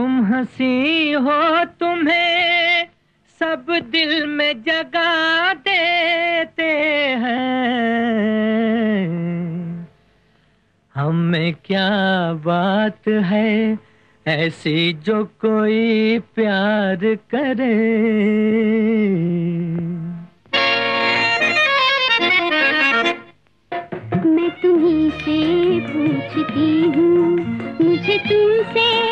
हँसी हो तुम्हें, सब दिल में जगा देते हैं। हमें क्या बात है ऐसी जो कोई प्यार करे? मैं तुम्ही से पूछती हूँ, मुझे तुमसे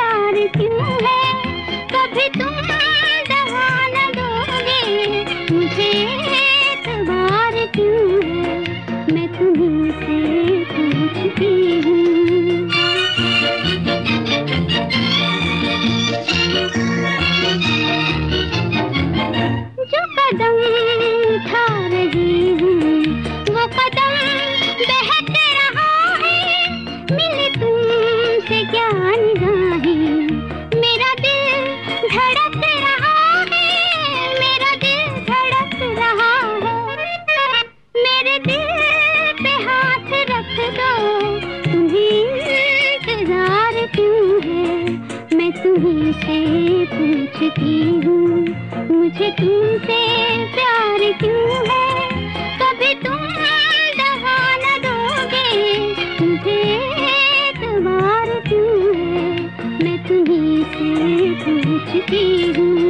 एतबार हाथ रख दो। तुम्हें क्यों है? मैं तुम्ही से पूछती हूँ, मुझे तुमसे प्यार क्यों है? कभी दगा क्यों है? मैं तुम्ही से पूछती हूँ।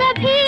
कभी